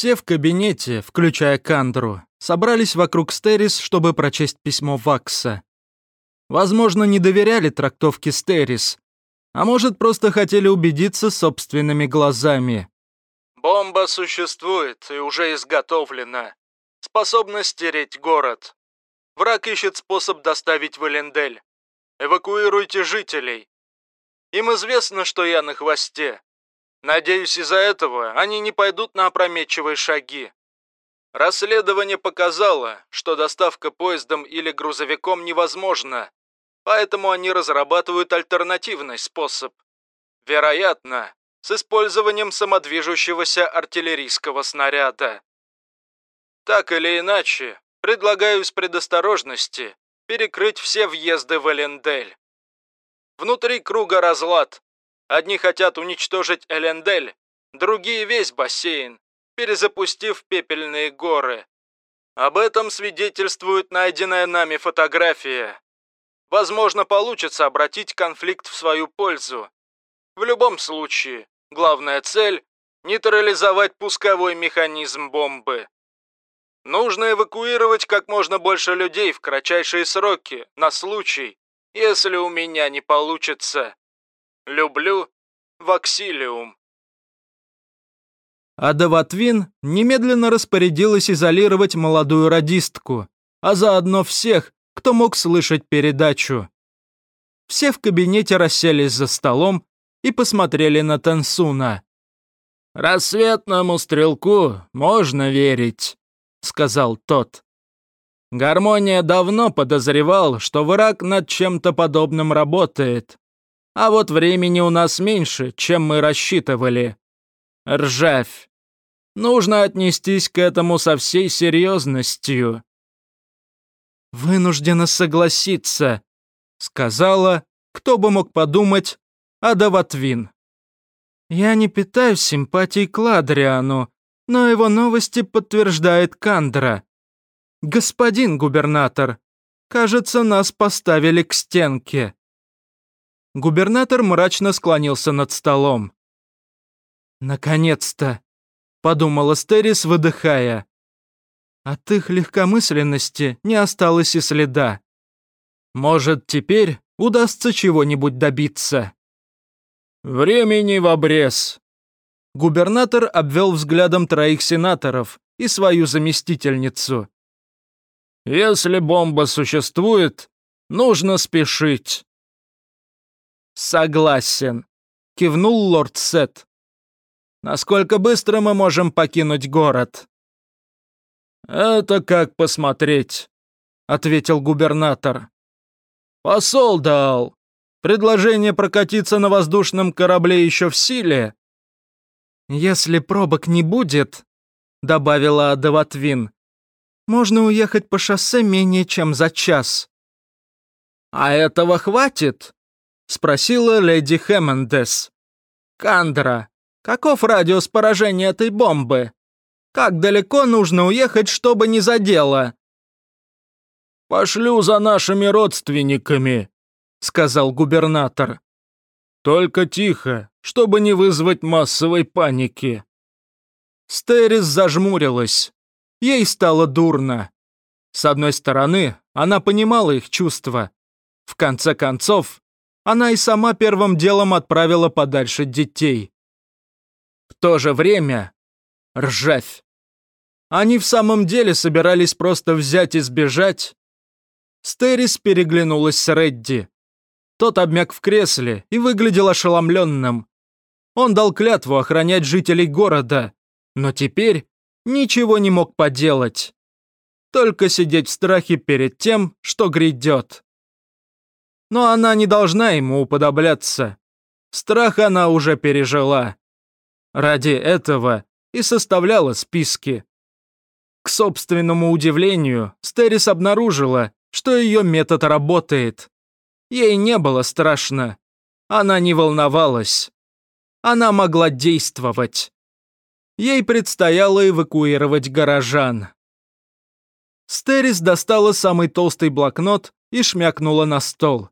Все в кабинете, включая Кандру, собрались вокруг Стерис, чтобы прочесть письмо Вакса. Возможно, не доверяли трактовке Стерис, а может, просто хотели убедиться собственными глазами. «Бомба существует и уже изготовлена. Способна стереть город. Враг ищет способ доставить в Элендель. Эвакуируйте жителей. Им известно, что я на хвосте. Надеюсь, из-за этого они не пойдут на опрометчивые шаги. Расследование показало, что доставка поездом или грузовиком невозможна, поэтому они разрабатывают альтернативный способ. Вероятно, с использованием самодвижущегося артиллерийского снаряда. Так или иначе, предлагаю с предосторожности перекрыть все въезды в Элендель. Внутри круга разлад. Одни хотят уничтожить Элендель, другие весь бассейн, перезапустив пепельные горы. Об этом свидетельствует найденная нами фотография. Возможно, получится обратить конфликт в свою пользу. В любом случае, главная цель – нейтрализовать пусковой механизм бомбы. Нужно эвакуировать как можно больше людей в кратчайшие сроки, на случай, если у меня не получится. Люблю Ваксилиум. Адаватвин немедленно распорядилась изолировать молодую радистку, а заодно всех, кто мог слышать передачу. Все в кабинете расселись за столом и посмотрели на Тансуна. «Рассветному стрелку можно верить», — сказал тот. Гармония давно подозревал, что враг над чем-то подобным работает. А вот времени у нас меньше, чем мы рассчитывали. Ржавь. Нужно отнестись к этому со всей серьезностью. «Вынуждена согласиться», — сказала, кто бы мог подумать, Адаватвин. «Я не питаю симпатий к Ладриану, но его новости подтверждает Кандра. Господин губернатор, кажется, нас поставили к стенке». Губернатор мрачно склонился над столом. «Наконец-то!» — подумала Стерис, выдыхая. От их легкомысленности не осталось и следа. Может, теперь удастся чего-нибудь добиться. «Времени в обрез», Губернатор обвел взглядом троих сенаторов и свою заместительницу. «Если бомба существует, нужно спешить». «Согласен», — кивнул лорд Сет. «Насколько быстро мы можем покинуть город?» «Это как посмотреть», — ответил губернатор. «Посол дал. Предложение прокатиться на воздушном корабле еще в силе?» «Если пробок не будет», — добавила Адаватвин, «можно уехать по шоссе менее чем за час». «А этого хватит?» — спросила леди Хэммондес. «Кандра, каков радиус поражения этой бомбы? Как далеко нужно уехать, чтобы не задело?» «Пошлю за нашими родственниками», — сказал губернатор. «Только тихо, чтобы не вызвать массовой паники. Стерис зажмурилась. Ей стало дурно. С одной стороны, она понимала их чувства. В конце концов, она и сама первым делом отправила подальше детей. В то же время... Ржавь. Они в самом деле собирались просто взять и сбежать? Стерис переглянулась с Редди. Тот обмяк в кресле и выглядел ошеломленным. Он дал клятву охранять жителей города, но теперь ничего не мог поделать. Только сидеть в страхе перед тем, что грядет. Но она не должна ему уподобляться. Страх она уже пережила. Ради этого и составляла списки. К собственному удивлению, Стерис обнаружила, что ее метод работает. Ей не было страшно. Она не волновалась она могла действовать. Ей предстояло эвакуировать горожан. Стерис достала самый толстый блокнот и шмякнула на стол.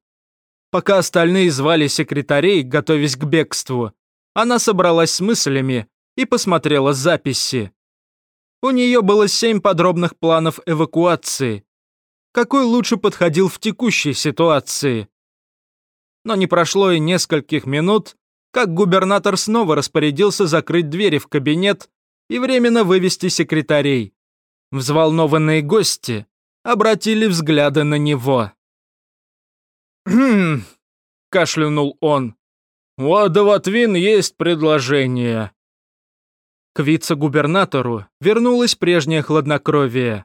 Пока остальные звали секретарей, готовясь к бегству, она собралась с мыслями и посмотрела записи. У нее было семь подробных планов эвакуации. Какой лучше подходил в текущей ситуации? Но не прошло и нескольких минут, как губернатор снова распорядился закрыть двери в кабинет и временно вывести секретарей. Взволнованные гости обратили взгляды на него. «Хм...» — кашлянул он. «У Адаватвин есть предложение». К вице-губернатору вернулось прежнее хладнокровие.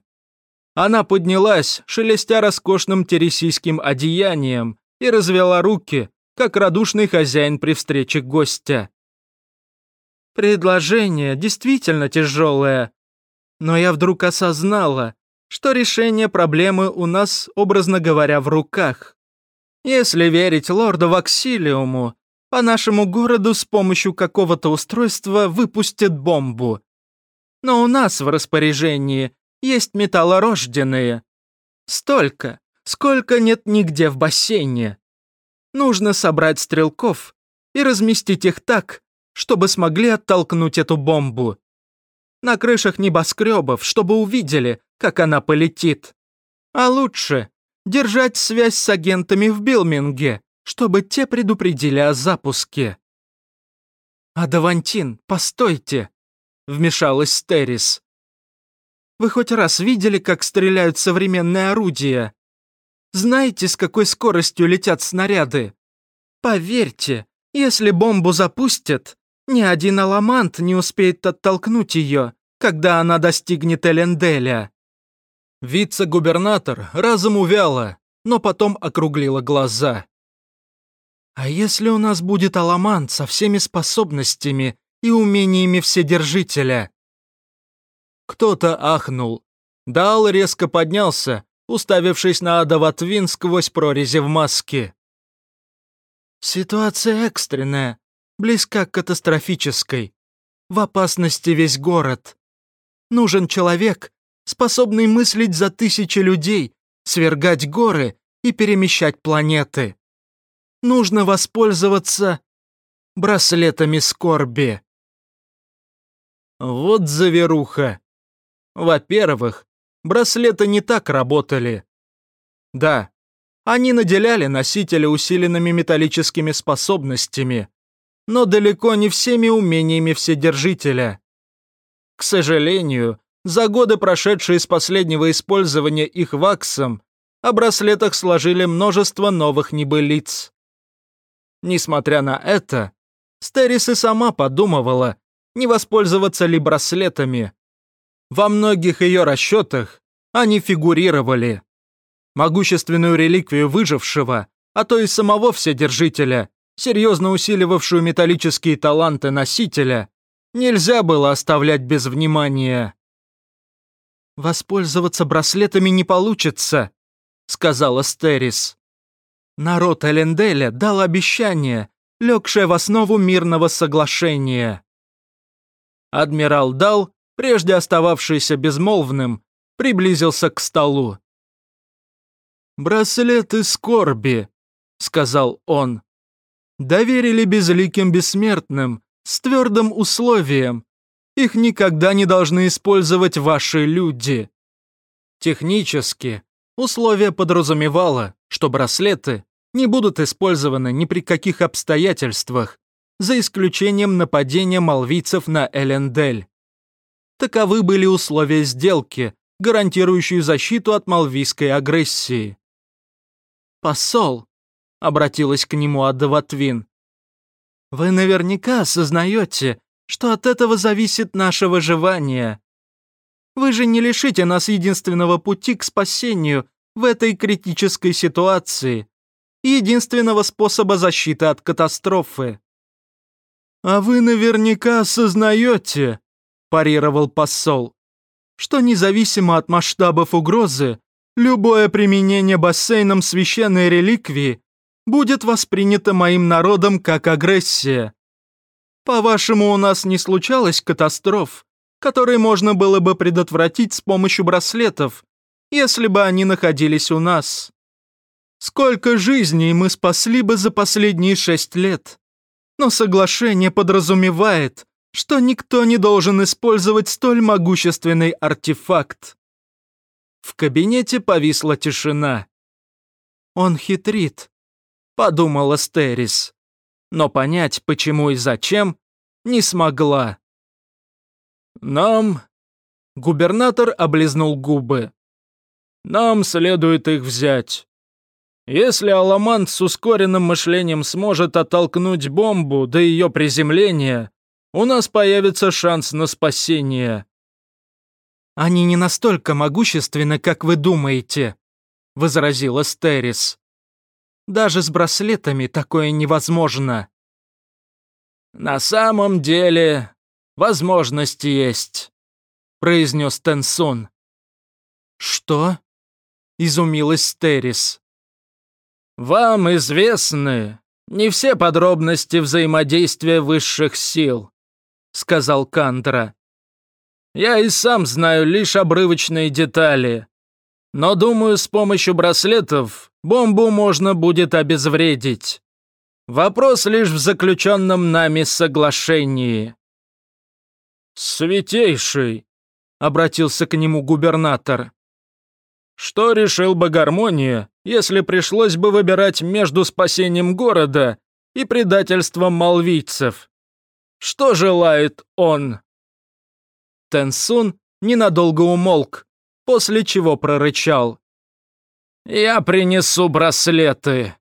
Она поднялась, шелестя роскошным тересийским одеянием, и развела руки, как радушный хозяин при встрече гостя. «Предложение действительно тяжелое, но я вдруг осознала, что решение проблемы у нас, образно говоря, в руках. Если верить лорду Ваксилиуму, по нашему городу с помощью какого-то устройства выпустят бомбу. Но у нас в распоряжении есть металлорожденные. Столько, сколько нет нигде в бассейне. Нужно собрать стрелков и разместить их так, чтобы смогли оттолкнуть эту бомбу. На крышах небоскребов, чтобы увидели, как она полетит. А лучше держать связь с агентами в Билминге, чтобы те предупредили о запуске. «Адавантин, постойте!» — вмешалась Стерис. «Вы хоть раз видели, как стреляют современные орудия? Знаете, с какой скоростью летят снаряды? Поверьте, если бомбу запустят, ни один аламант не успеет оттолкнуть ее, когда она достигнет Эленделя». Вице-губернатор разом увяла, но потом округлила глаза. «А если у нас будет аламант со всеми способностями и умениями Вседержителя?» Кто-то ахнул. Дал резко поднялся, уставившись на Адаватвин сквозь прорези в маске. «Ситуация экстренная, близка к катастрофической. В опасности весь город. Нужен человек, способный мыслить за тысячи людей, свергать горы и перемещать планеты. Нужно воспользоваться браслетами скорби. Вот заверуха. Во-первых, браслеты не так работали. Да, они наделяли носителя усиленными металлическими способностями, но далеко не всеми умениями Вседержителя. К сожалению, за годы, прошедшие с последнего использования их ваксом, о браслетах сложили множество новых небылиц. Несмотря на это, Стерис и сама подумывала, не воспользоваться ли браслетами. Во многих ее расчетах они фигурировали. Могущественную реликвию выжившего, а то и самого Вседержителя, серьезно усиливавшую металлические таланты носителя, нельзя было оставлять без внимания. «Воспользоваться браслетами не получится», — сказала Стерис. «Народ Эленделя дал обещание, легшее в основу мирного соглашения». Адмирал Дал, прежде остававшийся безмолвным, приблизился к столу. «Браслеты скорби», — сказал он. «Доверили безликим бессмертным, с твердым условием, их никогда не должны использовать ваши люди. Технически, условие подразумевало, что браслеты не будут использованы ни при каких обстоятельствах, за исключением нападения малвийцев на Элендель. Таковы были условия сделки, гарантирующие защиту от малвийской агрессии. «Посол», — обратилась к нему Адаватвин, — «вы наверняка осознаете, что от этого зависит наше выживание. Вы же не лишите нас единственного пути к спасению в этой критической ситуации, единственного способа защиты от катастрофы. «А вы наверняка осознаете», – парировал посол, «что независимо от масштабов угрозы, любое применение бассейном священной реликвии будет воспринято моим народом как агрессия. По-вашему, у нас не случалось катастроф, которые можно было бы предотвратить с помощью браслетов, если бы они находились у нас? Сколько жизней мы спасли бы за последние шесть лет? Но соглашение подразумевает, что никто не должен использовать столь могущественный артефакт. В кабинете повисла тишина. «Он хитрит», — подумала Стерис, но понять, почему и зачем, не смогла. «Нам...» — губернатор облизнул губы. «Нам следует их взять. Если Аламант с ускоренным мышлением сможет оттолкнуть бомбу до ее приземления, у нас появится шанс на спасение». «Они не настолько могущественны, как вы думаете», — возразила Стерис. «Даже с браслетами такое невозможно». «На самом деле, возможность есть», — произнес Тенсун. «Что?» — изумилась Стерис. «Вам известны не все подробности взаимодействия высших сил», — сказал Кандра. Я и сам знаю лишь обрывочные детали. Но думаю, с помощью браслетов бомбу можно будет обезвредить. Вопрос лишь в заключенном нами соглашении. «Святейший», — обратился к нему губернатор. «Что решил бы гармония, если пришлось бы выбирать между спасением города и предательством малвийцев? Что желает он?» Тенсун ненадолго умолк, после чего прорычал. «Я принесу браслеты!»